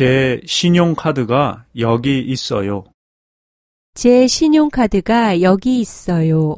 제 신용카드가 여기 있어요. 제 신용카드가 여기 있어요.